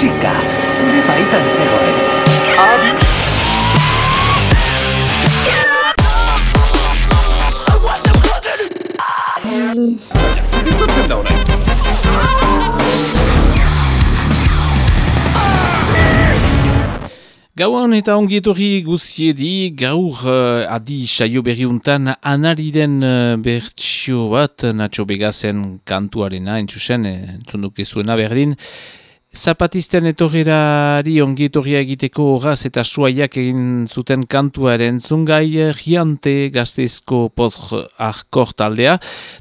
musika zure baitan zegoen. Adi! Zerikutzen da Gauan eta ongietorri guziedi, gaur uh, adi saio berriuntan anariren uh, bertsio bat, Nacho Begazen kantuarena, entzusen, entzunduk ezuena berdin, Zapatisten etorrerari ongi etorria egiteko horaz eta suaiak egin zuten kantuaren zungai riante gazteizko pozr arkor taldea.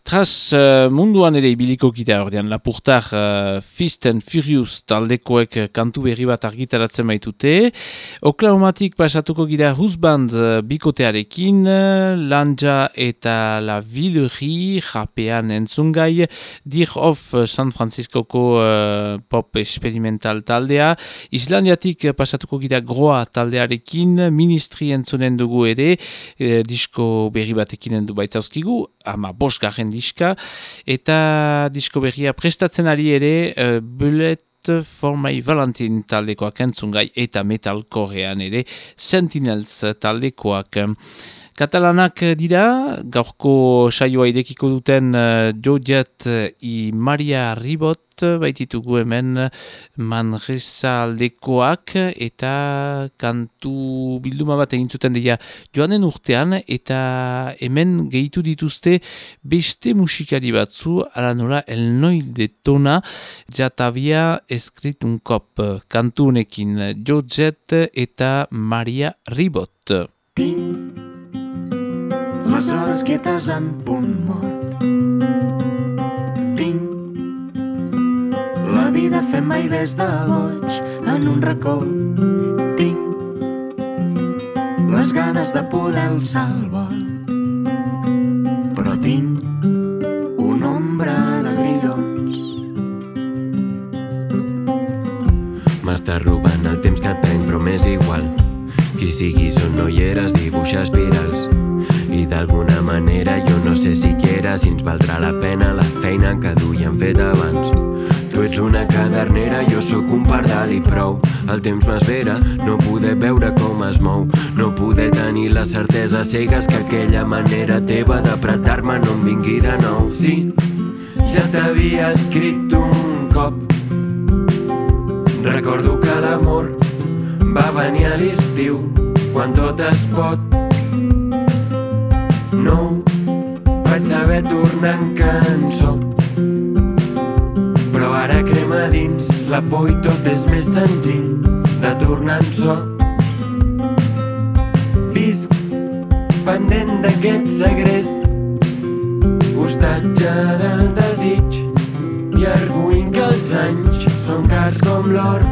Tras uh, munduan ere ibiliko gira ordean lapurtar uh, Fist and Furious taldekoek kantu berri bat argitaratzen baitute. Oklahomatik pasatuko gira husband bikotearekin, Lanja eta La Villerie japean entzungai, Dir of San Franciscoko uh, pop experimental taldea. Islandiatik pasatuko gira groa taldearekin, ministri entzunen dugu ere, e, disko berri batekin endu baitzauzkigu, ama bos garen diska, eta disko berria prestatzen ari ere, e, bullet For My Valentine taldekoak entzungai eta metalkorean ere Sentinels taldekoak. Katalanak dira, gaurko saioa idekiko duten uh, Jojet i Maria Ribot baititugu hemen Manresa aldekoak eta kantu bilduma bat egin zuten dira joanen urtean eta hemen gehitu dituzte beste musikari batzu ala nola El Noil de Tona jatabia eskritun kop kantunekin Jojet eta Maria Ribot. Ting! Les hores quietes en punt mort. Tinc la vida fent mai ves de boig en un racó. Tinc les ganes de poder alçar el vol. Però tinc una ombra de grillons. M'està robant el temps que et prenc, però m'és igual. Qui siguis on no hi eres, dibuixa espirals d'alguna manera jo no sé siquiera si ens valdrà la pena la feina que duien fet abans. Tu ets una cadernera, jo sóc un pardal i prou. El temps m'esvera, no poder veure com es mou. No poder tenir la certesa cegues que aquella manera teva d'apretar-me no em vingui de nou. Sí, ja t'havia escrit un cop. Recordo que l'amor va venir a l'estiu quan tot es pot no vaig saber tornar en cançó. Però ara crema dins la por i tot és més senzill de tornar en so. Visc pendent d'aquest segrest, hostatge del desig i arguint que els anys són cars com l'or.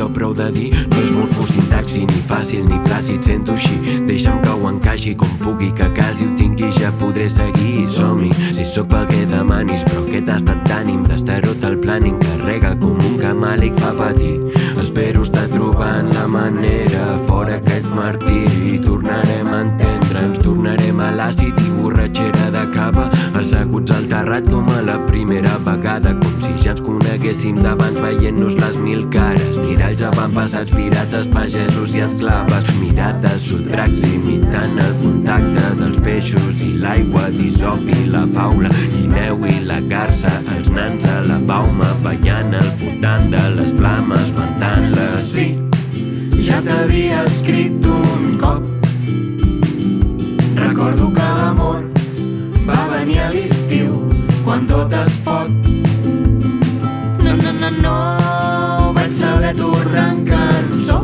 Costa prou de dir No és morfosintaxi, ni fàcil ni plàcid Sento així, deixa'm que ho encaixi com pugui Que quasi ho tingui ja podré seguir. Som-hi, si sóc pel que demanis Però aquest estat d'ànim. D'estarot el planning Carrega com un camàlic fa patir. Espero estar trobant la manera Fora aquest martiri. Tornarem a entendre'ns Tornarem a l'àcid i borratxera de cava. Asseguts al terrat com a la primera vegada. Com si ja ens coneguéssim d'abans veient-nos les mil cares. Miralls avantpassats, pirates, pagesos i esclaves. Mirades, sotracs imitant el contacte dels peixos i l'aigua Disopi, la faula, guineu i la garça Els nans a la bauma ballant al voltant de les flames Mentant-les, sí, ja t'havia escrit un cop Recordo que l'amor va venir a l'estiu quan tot es pot no, no, no, no vaig saber tornar en cançó.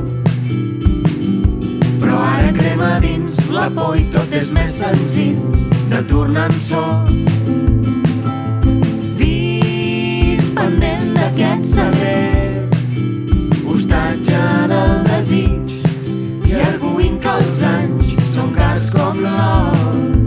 Però ara crema dins la por i tot és més senzill de tornant sol. Vist pendent d'aquest secret, hostatge del desig i arguint que els anys Paris Scrum Long.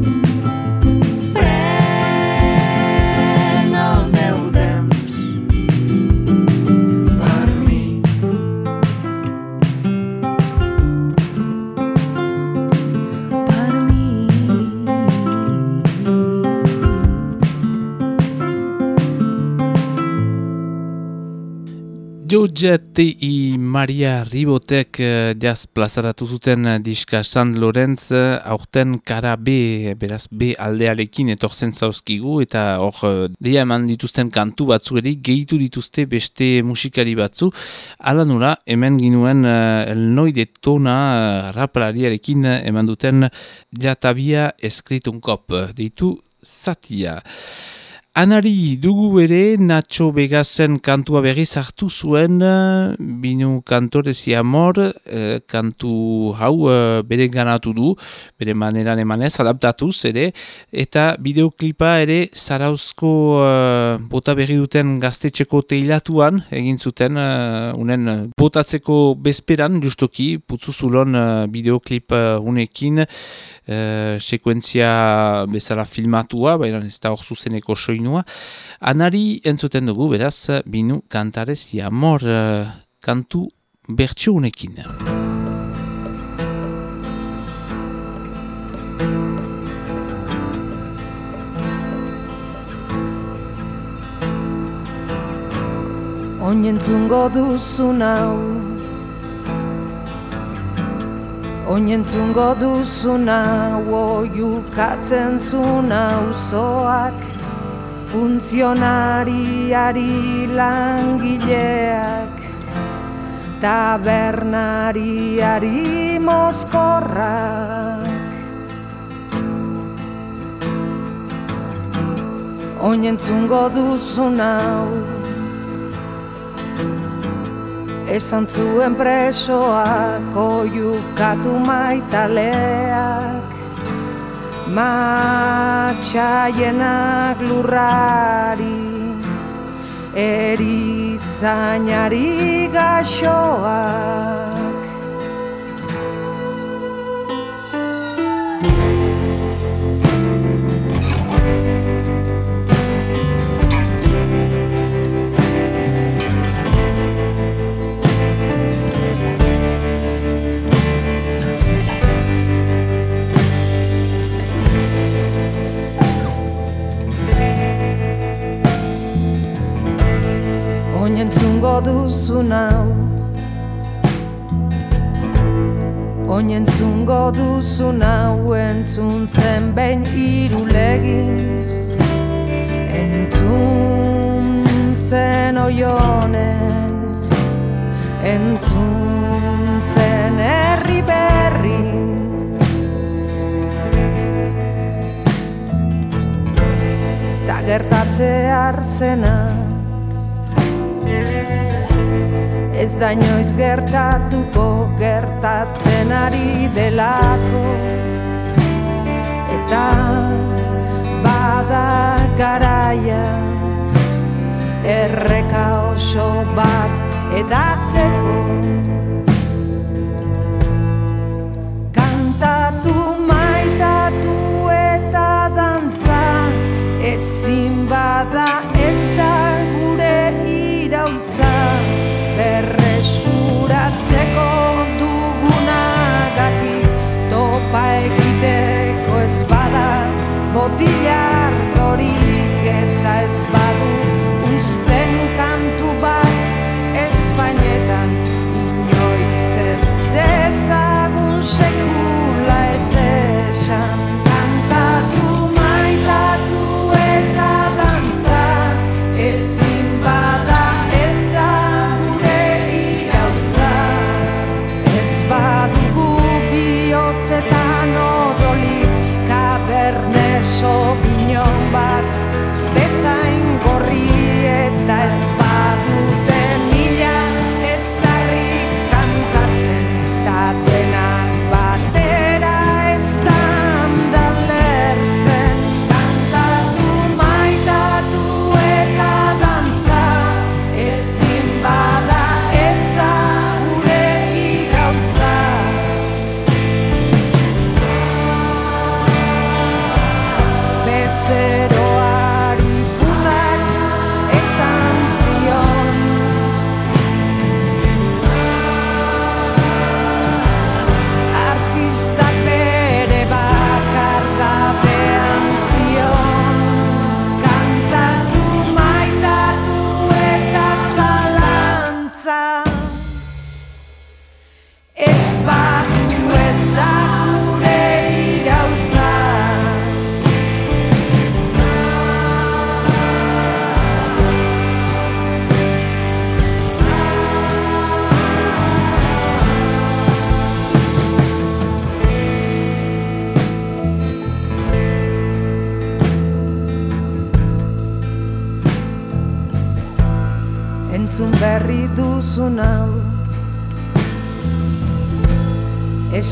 Jojet i Maria Ribotek uh, jaz plazaratu zuten uh, diska San Lorenz uh, aurten kara B, beraz B aldearekin etorzen zauzkigu eta hor deia eman dituzten kantu batzu eri gehitu dituzte beste musikari batzu. Ala nula, hemen ginuen el noide tona raplariarekin eman duten jatabia eskritun kop, deitu Satia. Anari dugu ere Nacho Vegasen kantua berriz hartu zuen binu kantorezi amor eh, kantu hau eh, bere ganatu du bere maneran emanez adaptatuz ere eta bideoklipa ere zarauzko eh, bota berri duten gaztetxeko teilatuan egin zuten uh, unen botatzeko bezperan justoki putzu zulon uh, bideoklip uh, unekin sekuentzia bezala filmatua baina ez da hor zuzeneko soinu soinua. Anari entzuten dugu, beraz, binu kantarez jamor uh, kantu bertsuunekin. Oinentzungo duzu nau Oinentzungo duzu nau Oiukatzen zu nau zoak funtzionariari langileak tabernariari mozkorrak. Oinentzungo duzu nau Esan zuen presoak oiukatu maitaleak matxaienak lurrari erizainari gaxoak duzu nau Oin entzungo duzu nau entzun zen behin irulegin Entzun zen oionen Entzun zen herri berrin Ta gertatze arzenan Ez da inoiz gertatuko gertatzen ari delako. Eta bada garaia Erreka oso bat edateko Kantatu maitatu botilar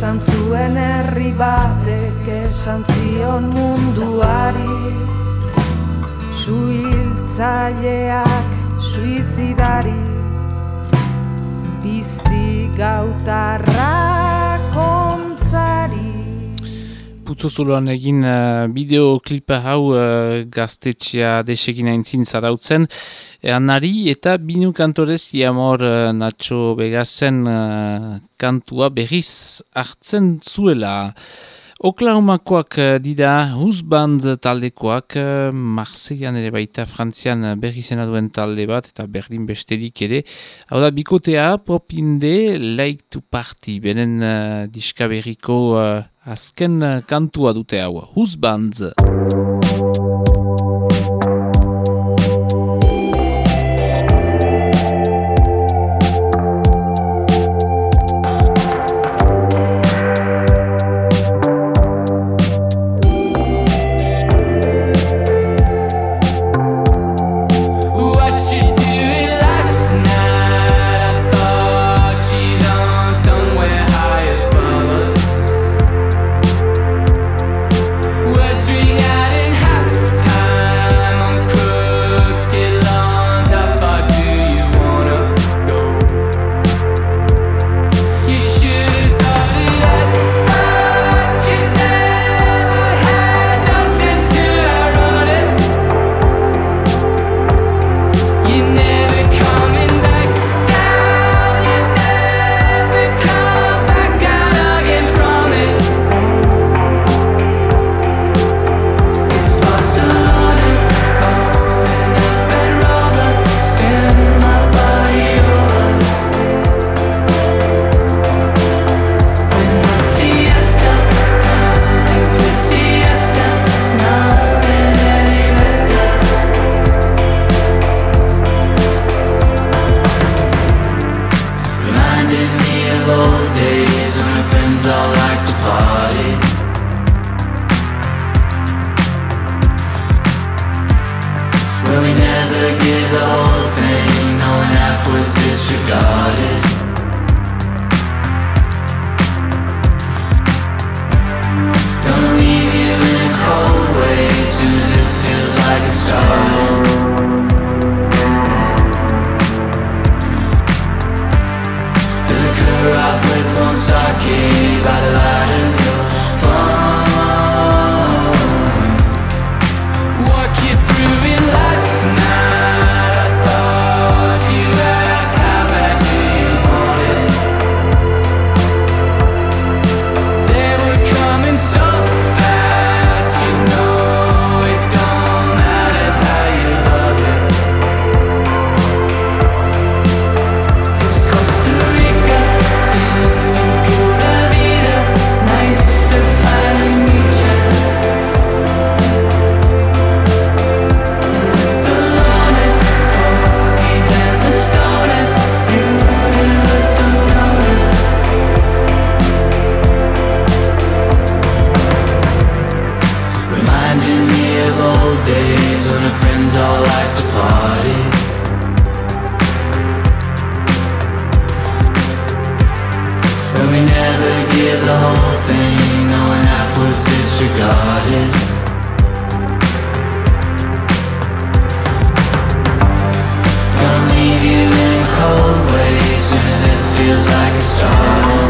esan zuen herri batek esan zion munduari. Suhiltzaileak suizidari Bizti gautarra kontzari Putzozuloan egin uh, bideoklipa hau uh, gaztetxea desegin aintzin zarautzen Anari eta binu kantorez iamor uh, Nacho Begazen uh, kantua berriz hartzen zuela. Oklahomakoak dira huzband taldekoak, Marseillean ere baita Frantzian berri zena duen talde bat eta berdin besterik ere. Hau da, bikotea propinde like to party, benen uh, diska berriko uh, azken kantua dute hau, the whole thing, knowing half was disregarded. Gonna leave you in a cold way soon as it feels like a started.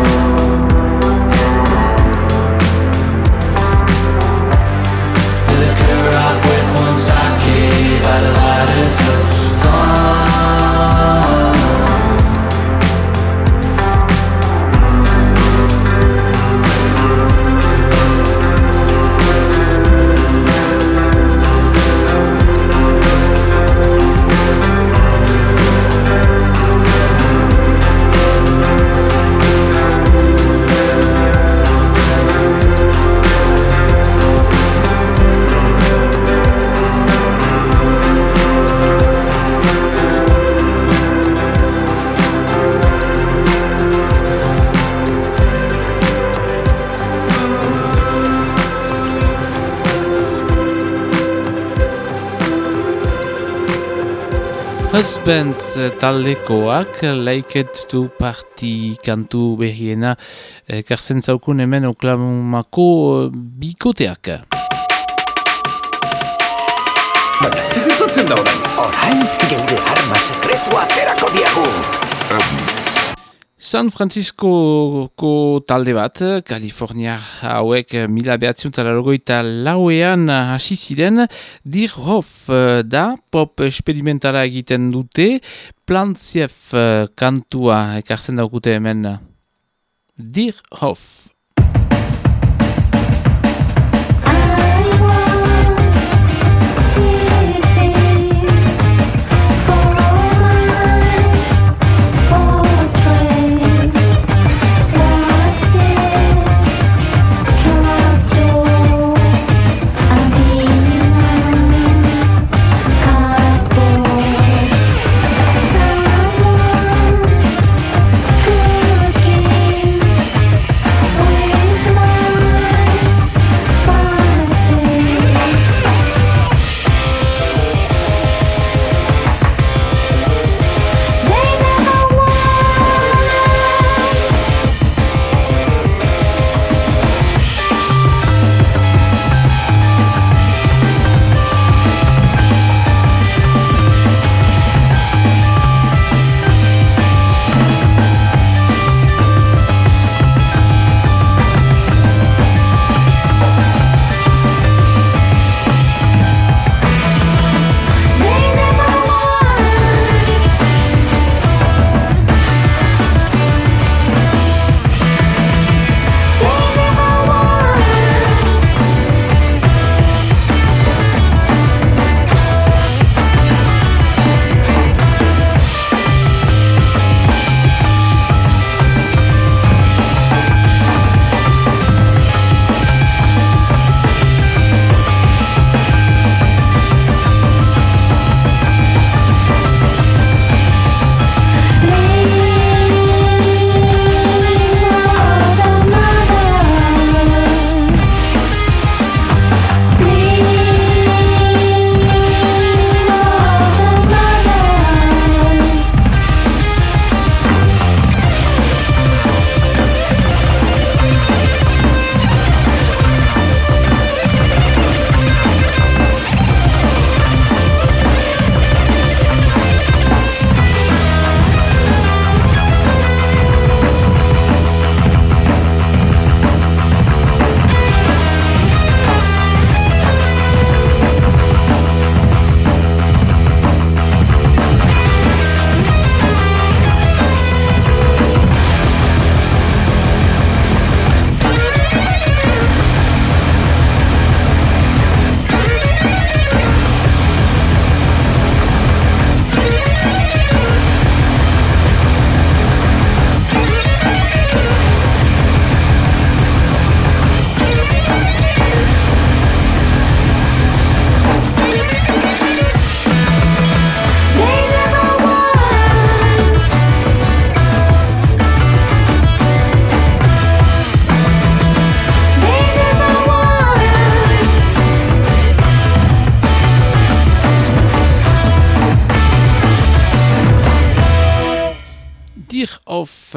Husbands taldekoak, like it to party kantu berriena, eh, karzen zaukun hemen oklamako eh, bikoteak. Baina, zer da orain? Orain, geure arma sekretua aterako diagu. San Francisco ko talde bat, California hauek mila behatziun talarrogoita lauean hasi ziren, Dir Hoff da, pop experimentara egiten dute, Plantzief kantua ekartzen daukute hemen. Dir Hoff.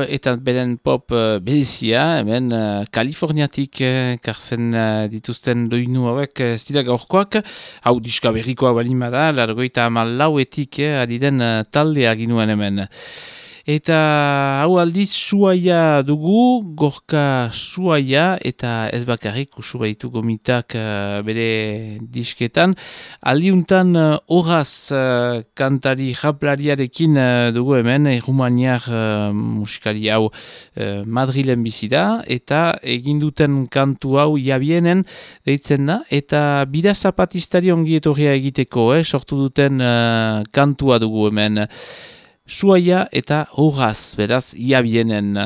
Eta beren pop uh, bedizia, hemen uh, Kaliforniatik uh, karzen uh, dituzten doinu hauek ez dira gaurkoak, hau diska berrikoa balima da, largoita amalauetik uh, adiden uh, taldea ginuen hemen. Eta hau aldiz suaia dugu, gorka suaia eta ez bakarrik usu baitu gomitak uh, bere disketan. Aldiuntan uh, horaz uh, kantari japlariarekin uh, dugu hemen, erumaniak uh, musikari hau uh, Madrilen bizida eta eginduten kantu hau jabienen deitzen da. Eta bida zapatistari ongi egiteko, eh, sortu duten uh, kantua dugu hemen. Suaia eta horaz, beraz, iabienen.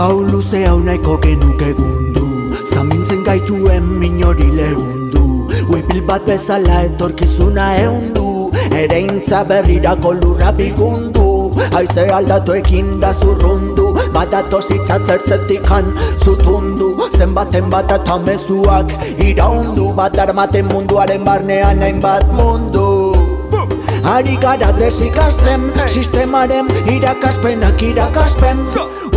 Gau luze hau nahiko genuke gundu. Zamintzen gaituen minori lehundu. Uipil bat bezala etorkizuna eundu Ere intza berrirako lurra bigundu. Aize aldatu ekin da zurrundu. Badato zitza zertzetikan zutundu. Zenbaten bat eta mezuak iraundu. Bat armaten munduaren barnean hainbat mundu. Ari gara ikasten Sistemaren irakaspenak irakaspen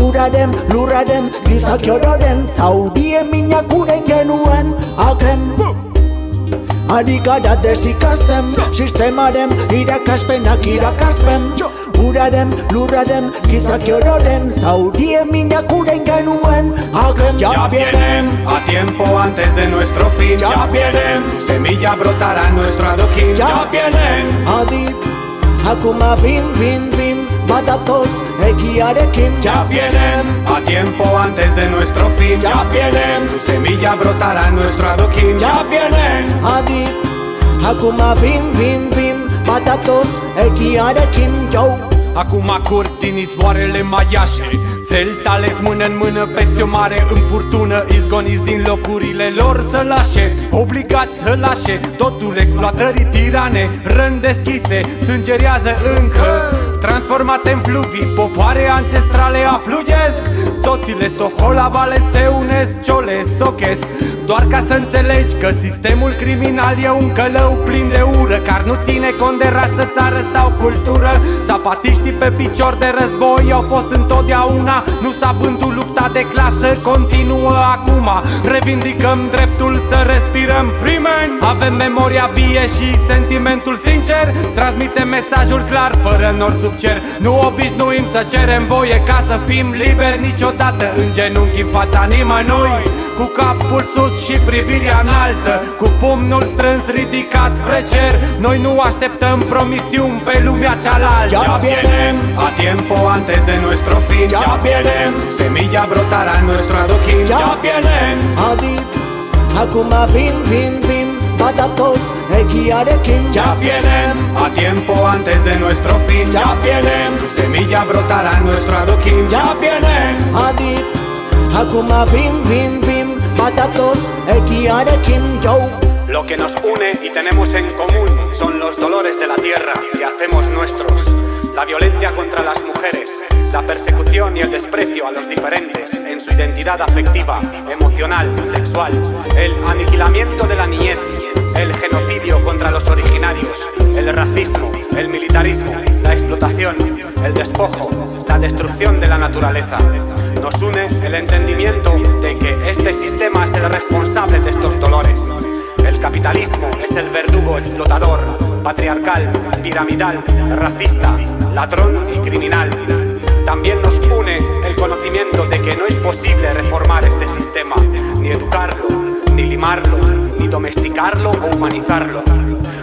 Uraren, lurraren, gizak ororen Zaudien minakuren genuen Aken. Ari gara ikasten Sistemaren irakaspenak irakaspen. Uraren, lurraren, gizak ororen Zaudien minakuren genuen Aken. Ya vienen a tiempo antes de nuestro fin. Ya vienen Semilla brotará nuestro adoquín. Ya vienen. Adit Hakuma bim bim bim Badatoz egiarekin Ya vienen a tiempo antes de nuestro fin. Ya vienen Su semilla brotará nuestro adoquín. Ya vienen Adit Hakuma bim bim bim Badatoz egiarekin Yo. Acum curg din izvoarele maiașe. Țeltale mână în mână peste o mare în furtună Izgoniți din locurile lor să lașe Obligați să lașe. Totul exploatării tirane Rând deschise, sângerează încă Transformate în fluvii, popoare ancestrale aflugesc. Toțile stoholavale se unesc, ciole sochesc doar ca să înțelegi că sistemul criminal e un călău plin de ură Car nu ține cont de rasă, țară sau cultură. Zapatiștii pe picior de război au fost întotdeauna Nu s-a vândut lupta de clasă, continuă acum. Revindicăm dreptul să respirăm. Freeman! Avem memoria vie și sentimentul sincer. Transmitem mesajul clar, fără nor sub cer. Nu obișnuim să cerem voie ca să fim liberi Niciodată. În genunchi în fața nimănui Cu capul sus și privirea înaltă Cu pumnul strâns ridicat spre cer. Noi nu așteptăm promisiuni pe lumea cealaltă. Ya vienen a tiempo antes de nuestro fin. Ya vienen Semilla brotará en nuestro adoquín Ya vienen Adit Hakuma bim bim bim Badatoz egiarekin Ya vienen a tiempo antes de nuestro fin. Ya vienen Su semilla brotará en nuestro adoquín Ya vienen Adit Hakuma bim bim bim Badatoz egiarekin Yo Lo que nos une y tenemos en común son los dolores de la tierra que hacemos nuestros. La violencia contra las mujeres, la persecución y el desprecio a los diferentes en su identidad afectiva, emocional, sexual, el aniquilamiento de la niñez, el genocidio contra los originarios, el racismo, el militarismo, la explotación, el despojo, la destrucción de la naturaleza. Nos une el entendimiento de que este sistema es el responsable de estos dolores. El capitalismo es el verdugo explotador, patriarcal, piramidal, racista, ladrón y criminal. También nos une el conocimiento de que no es posible reformar este sistema, ni educarlo, ni limarlo, ni domesticarlo o humanizarlo.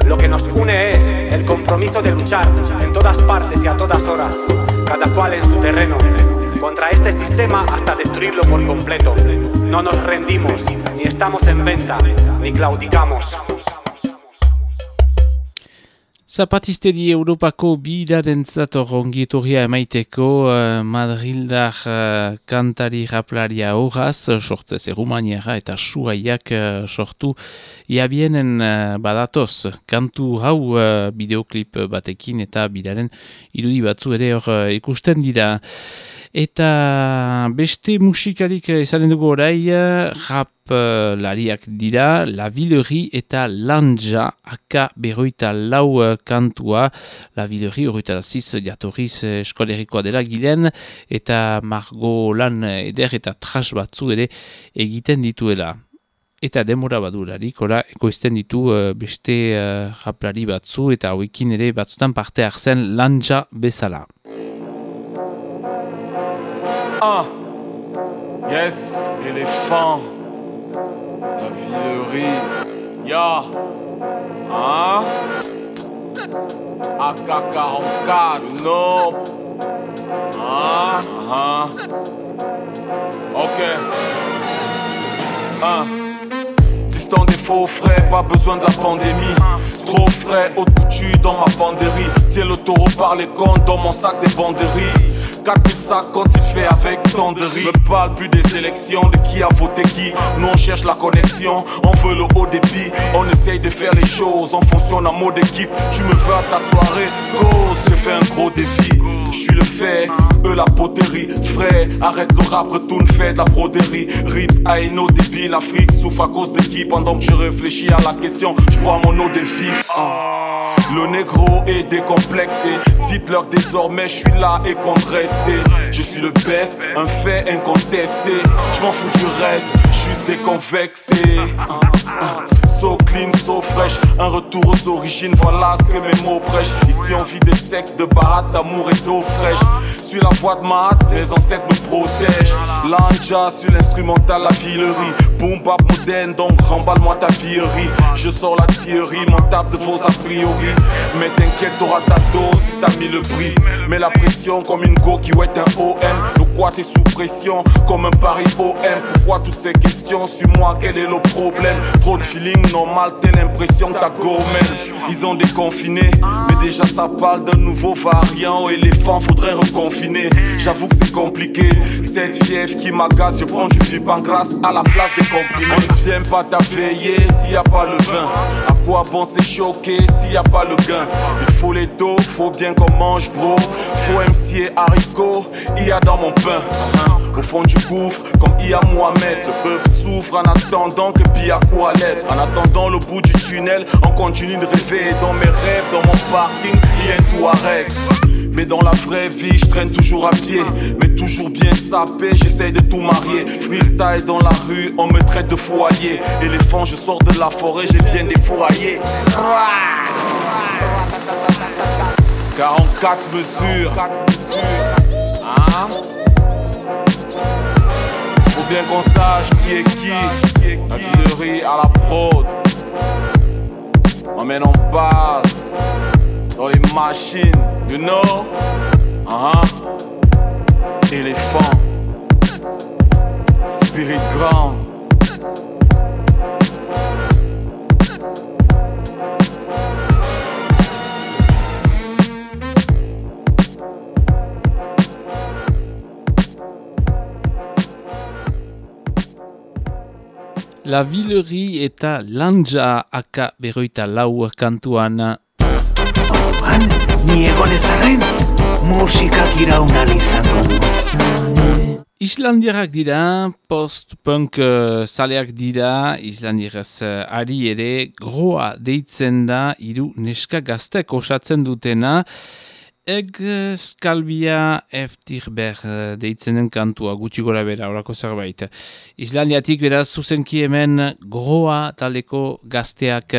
Lo que nos une es el compromiso de luchar en todas partes y a todas horas, cada cual en su terreno, contra este sistema hasta destruirlo por completo. No nos rendimos, ni estamos en venta, ni claudicamos. Zapatisteri Europako bidaren zator ongietorria emaiteko uh, Madrildar uh, kantari raplaria horaz, sortzez erumaniara eta suaiak uh, sortu iabienen uh, badatoz. Kantu hau uh, bideoklip batekin eta bidaren irudi batzu ere hor uh, ikusten dira. Eta beste musikalik izanen dugu orai, rap uh, lariak dira, La Villerie eta Lanja, aka berroita lau uh, kantua, La Villerie horreta ziz jatorriz eskolerikoa dela gilen, eta Margo lan eder eta tras batzu ere egiten dituela. Eta demora badurarik, ora, ekoizten ditu uh, beste uh, raplari batzu, eta hauekin ere batzutan parte hartzen Lanja bezala. Ah, yes, éléphant, la Villerie, ya, hein, AK-44, you know, hein, hein, ok, hein. Distant des faux frais, pas besoin de la pandémie. Trop frais, au tu dans ma banderie. Tiens le taureau par les comptes dans mon sac des banderies. 4000 sacs quand il fait avec tant de riz. Me parle plus des élections, de qui a voté qui. Nous on cherche la connexion, on veut le haut débit. On essaye de faire les choses en fonction d'un mode d'équipe. Tu me veux à ta soirée, cause, j'ai fait un gros défi. Je suis le fait, eux la poterie. Frais, arrête le rap, retourne, fait de la broderie. Rip, Aino, débile, l'Afrique souffre à cause de qui Pendant que je réfléchis à la question, je vois mon eau défi. Ah. Le négro est décomplexé. Dites-leur désormais, je suis là et compte rester. Je suis le best, un fait incontesté. Je m'en fous du reste, juste déconvexé. So clean, so fresh, un retour aux origines, voilà ce que mes mots prêchent. Ici on vit des sexes, de barat, d'amour et d'eau fraîche. Suis la voix de ma hâte, mes ancêtres me protègent. Lanja sur l'instrumental, la villerie. Boom bap moderne, donc remballe-moi ta villerie. Je sors la théorie, m'en tape de vos a priori. Mais t'inquiète, t'auras ta dose si t'as mis le prix. Mets la pression comme une go qui ouette un OM. Pourquoi t'es sous pression comme un pari OM Pourquoi toutes ces questions Suis-moi, quel est le problème? Trop de feeling normal, t'as l'impression que t'as Ils ont déconfiné, mais déjà ça parle d'un nouveau variant. Éléphant, faudrait reconfiner. J'avoue que c'est compliqué. Cette fièvre qui m'agace, je prends du grâce à la place des comprimés. On ne vient pas t'aveiller s'il y a pas le vin. À quoi bon c'est choqué s'il y a pas le gain? Il faut les dos, faut bien qu'on mange, bro. Faut MC et haricots, il y a dans mon pain. Au fond du gouffre, comme il y a Mohamed, le peuple souffre en attendant que l'aide. En attendant le bout du tunnel, on continue de rêver. Dans mes rêves, dans mon parking, il y a un. Mais dans la vraie vie, je traîne toujours à pied, mais toujours bien sapé, j'essaye de tout marier. Freestyle dans la rue, on me traite de foyer. Éléphant, je sors de la forêt, je viens des fourraillers. 44 mesures. Hein? Bien qu'on sache qui est qui. La villerie à la prod. On mène en base dans les machines, you know? Uh. Éléphant. Spirit grand. La Villerie eta Lanja aka beroita lau kantuan. Orban, ni egon ezarren, musikak irauna izango du. Islandiarak dira, post-punk uh, zaleak dira, Islandieraz uh, ari ere, groa deitzen da, iru neska gaztek osatzen dutena, Eg skalbia eftir ber eh, deitzenen kantua gutxi gora bera orako zerbait. Islandiatik beraz zuzenki hemen groa taleko gazteak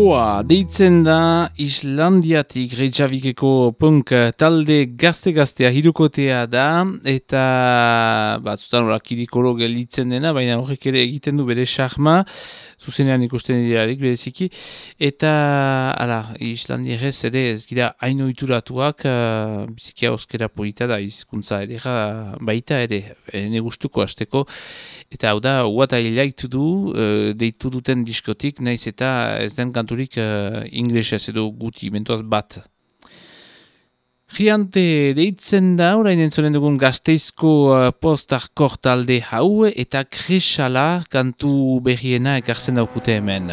Kroa deitzen da Islandiatik Reykjavikeko punk talde gazte-gaztea hirukotea da eta batzutan horak kirikolo gelitzen dena, baina horrek ere egiten du bere charma zuzenean ikusten dirarik bereziki, eta ala, Islandierrez ere ez gira haino ituratuak, uh, bizikia oskera polita da izkuntza ere baita ere, ene gustuko hasteko, eta hau da, guata hilaitu du, uh, deitu duten diskotik, naiz eta ez den kanturik uh, inglesez edo guti, mentuaz bat. Giante deitzen da, orain entzonen dugun gazteizko uh, post-hardcore talde hau eta kresala kantu berriena ekartzen daukute hemen.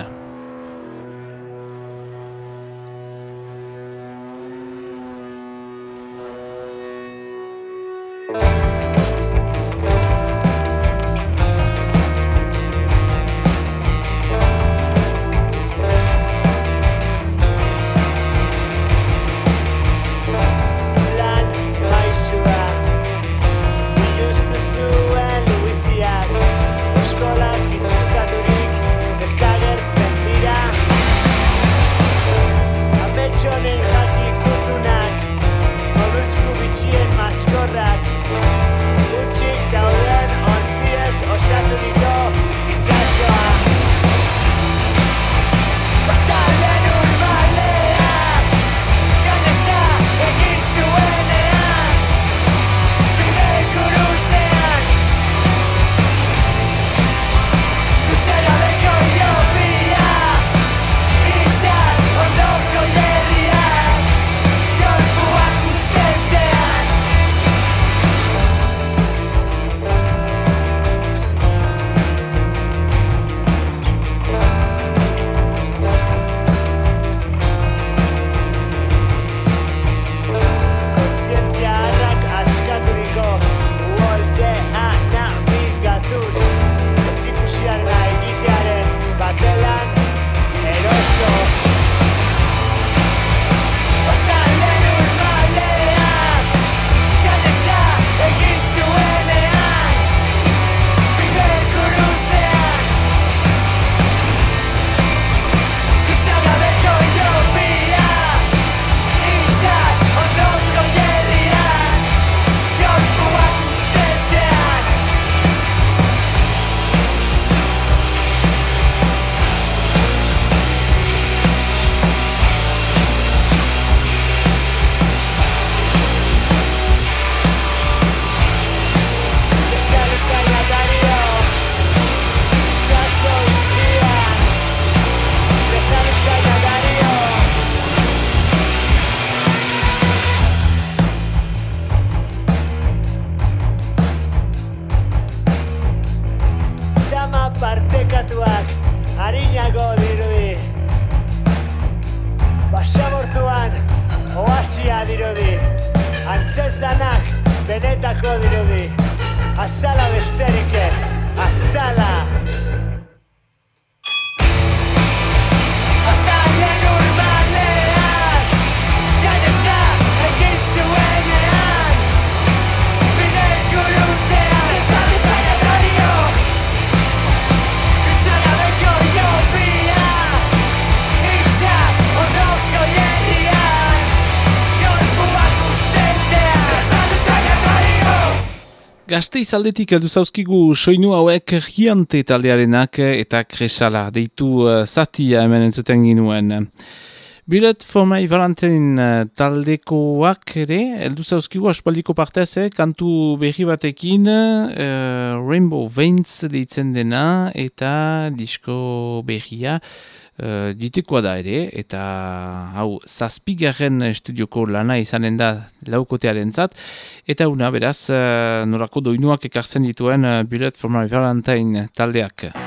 Gazte izaldetik aldu zauzkigu soinu hauek giante taldearenak eta kresala deitu uh, zatia hemen entzuten ginuen. Bullet for my Valentine uh, taldekoak ere, eldu zauzkigu aspaldiko partez, eh, kantu berri batekin uh, Rainbow Veins deitzen dena eta disko berria uh, ditekoa da ere, eta hau zazpigarren estudioko lana izanen da laukotearen zat, eta una beraz uh, norako doinuak ekartzen dituen uh, Bullet for my Valentine taldeak.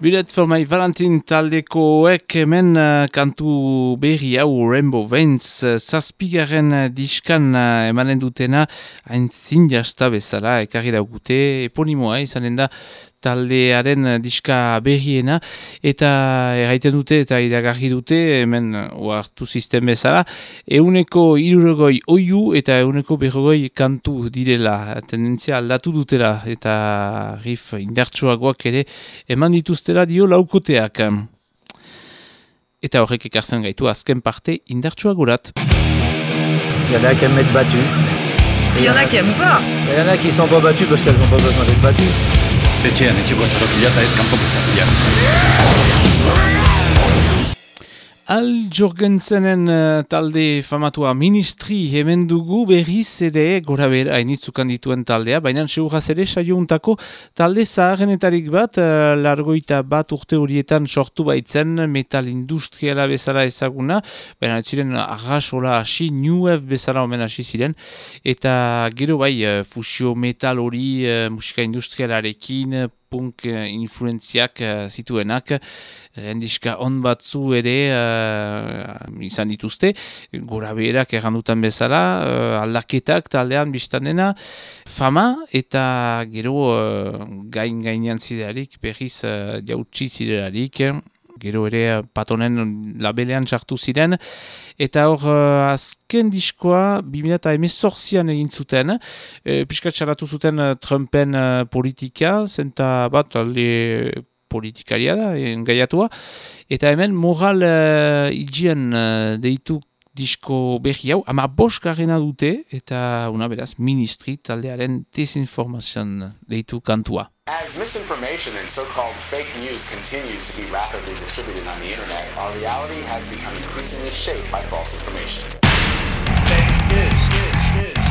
Bullet for my Valentine taldekoek hemen uh, kantu berri hau Rainbow Veins uh, zazpigaren uh, diskan uh, emanen dutena hain zindiasta bezala ekarri daugute eponimoa izanen da taldearen eh, diska berriena eta erraiten dute eta iragarri dute hemen oartu sistem bezala euneko irurogoi oiu eta euneko berrogoi kantu direla tendentzia aldatu dutela eta rif indartsuagoak ere eman dituztela dio laukoteak eta horrek ekartzen gaitu azken parte indartsuagorat Il y en a qui aiment être battus. Il y en a qui aiment pas. Il y en a qui sont pas battus parce qu'elles n'ont pas besoin d'être battues. Etxean etxeko txarokila eta ez kanpo bezakila. Al Jorgensenen uh, talde famatua ministri hemen dugu berriz ere gora bera initzukan dituen taldea, baina seguraz ere saiontako talde zaharenetarik bat, uh, largoita bat urte horietan sortu baitzen metal industriala bezala ezaguna, baina ziren arrasola hasi, New Wave bezala omen hasi ziren, eta gero bai uh, fusio metal hori musika industrialarekin, punk influenziak uh, zituenak, endiska on batzu ere uh, izan dituzte, gora beherak errandutan bezala, uh, aldaketak taldean biztan dena, fama eta gero uh, gain gainean zidearik, berriz uh, jautsi ziderarik, gero ere patonen labelean sartu ziren, eta hor azken diskoa 2018an egin zuten, e, piskat zuten Trumpen politika, zenta bat alde politikaria da, engaiatua. Eta hemen moral uh, igien uh, deitu disko berri hau, ama bost garena dute, eta una beraz ministri taldearen desinformazion deitu kantua. As misinformation and so-called fake news continues to be rapidly distributed on the internet, our reality has become increasingly shaped by false information. Fake news, news, news, news,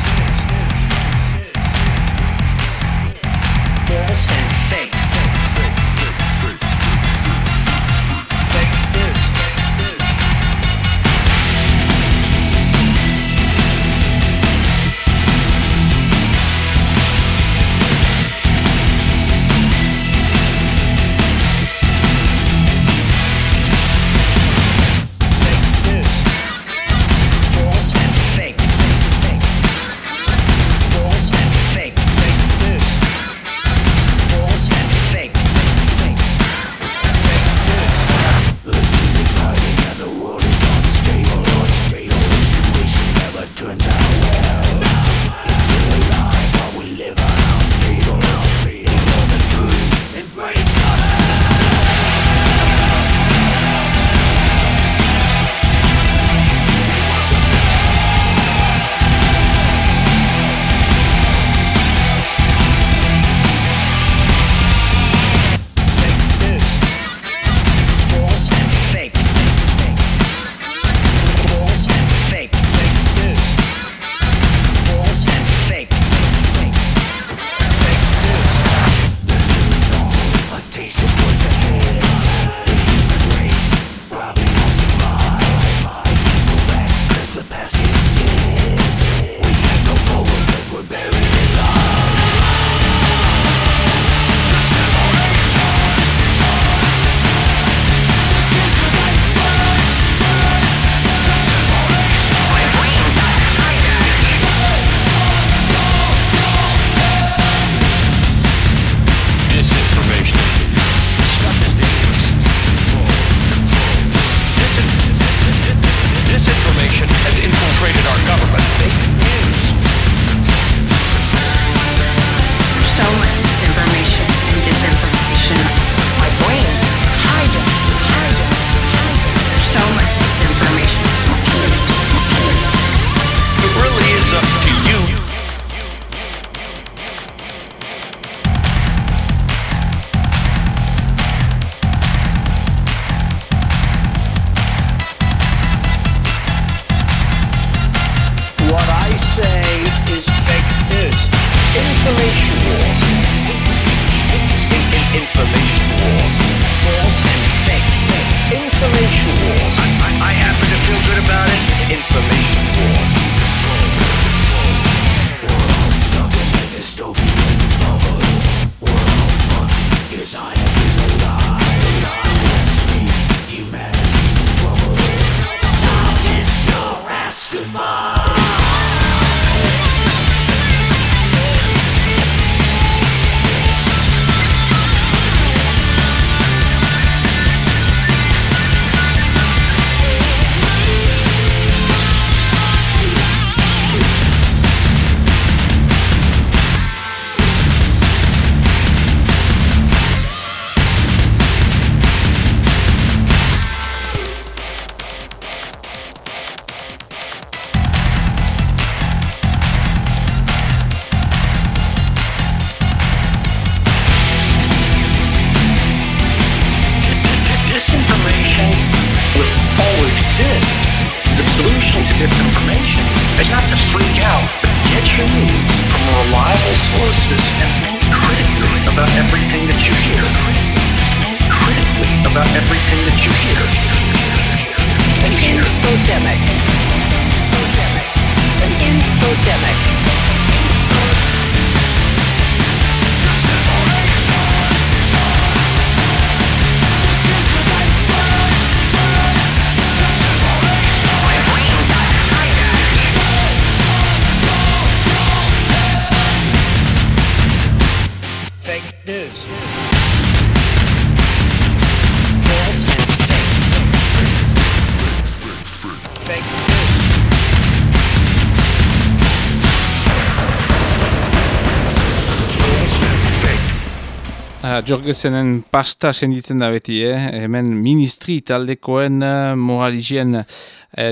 Jorgesenen pasta senditzen da beti, eh? hemen ministri taldekoen uh, moralizien uh,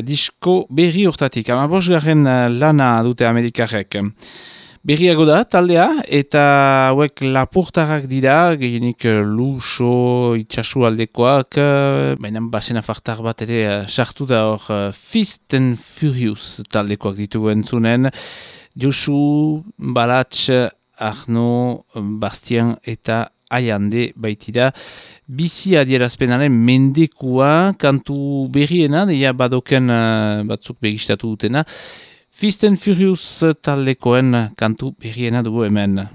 disko berri urtatik. Ama bosgarren uh, lana dute Amerikarrek. Berriago da, taldea, eta hauek lapurtarrak dira, gehienik uh, luso, itxasu aldekoak, baina basena fartar bat ere sartu da hor Fist and Furious taldekoak ditugu entzunen. Josu, Balatx, Arno, Bastien eta aiande baitira. Bizi adierazpenaren mendekua, kantu berriena, deia badoken uh, batzuk begistatu dutena. Fist and Furious taldekoen kantu berriena dugu hemen.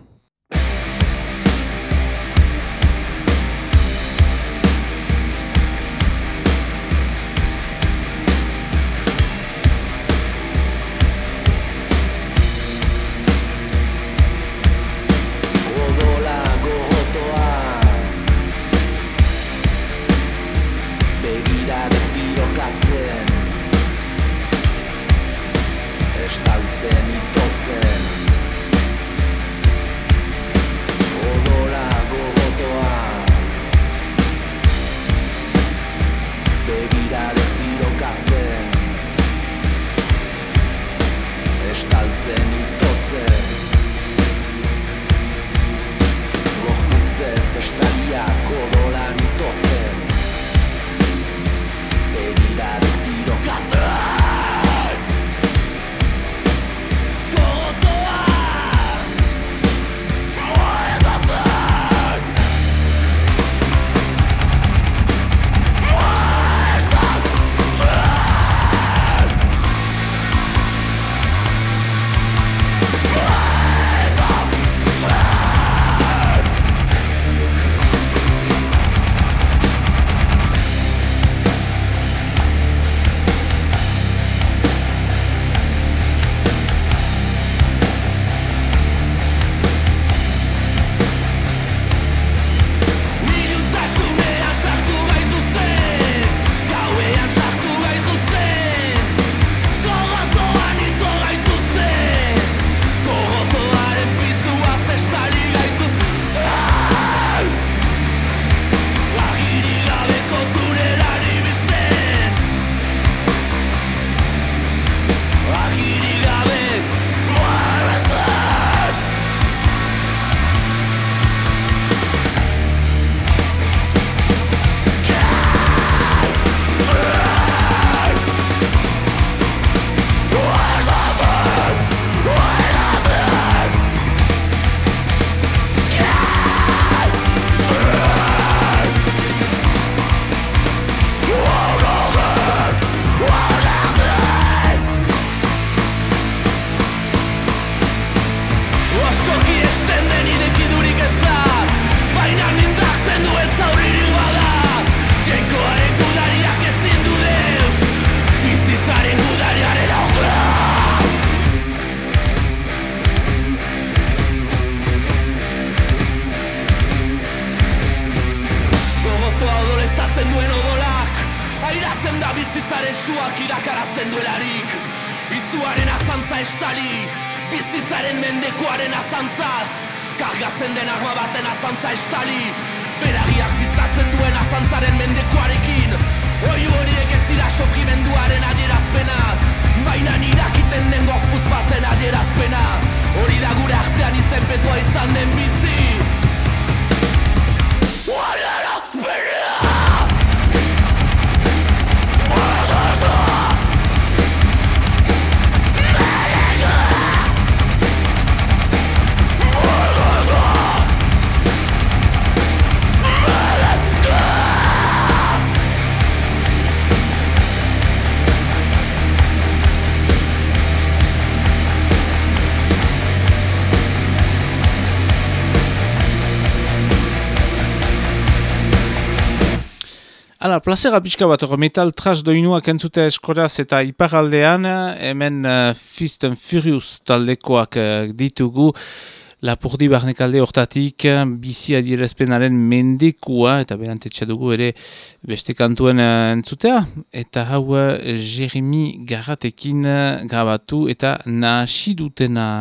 Hala, plazera pixka bat, metal trash doinuak entzute eskoraz eta iparaldean, hemen uh, Fist and Furious taldekoak uh, ditugu, Lapurdi barnekalde hortatik, bizi adierazpenaren mendekua, eta berantetxa dugu ere beste kantuen uh, entzutea, eta hau uh, Jeremy Garratekin grabatu eta nahasi dutena...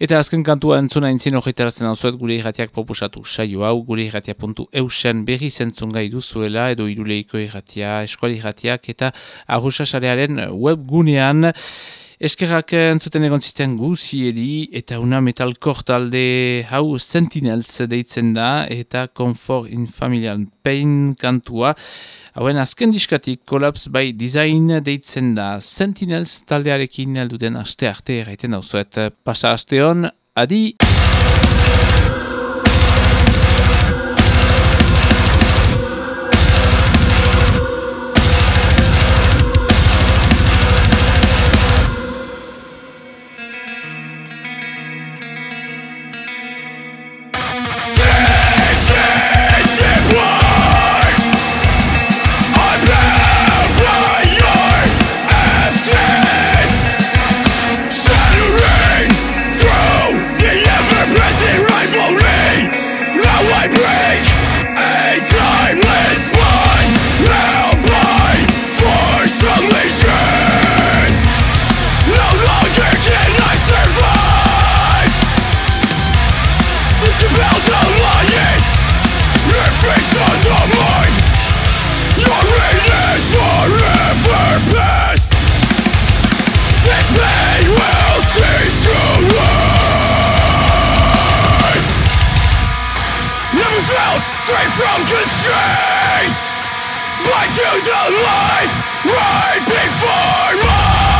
Eta azken kantua entzuna entzien horretarazen hau gure irratiak proposatu saio hau, gure irratia.eusen berri zentzun gai duzuela, edo iruleiko irratia, eskuali irratiak eta arruxasarearen webgunean. Eskerrak entzuten egon zisten guziedi eta una metalkor talde hau Sentinels deitzen da eta Comfort in Familial Pain kantua. Hauen azken diskatik kolaps by design deitzen da Sentinels taldearekin alduden aste arte erraiten dauzuet. Pasa asteon, adi! But to the life right before my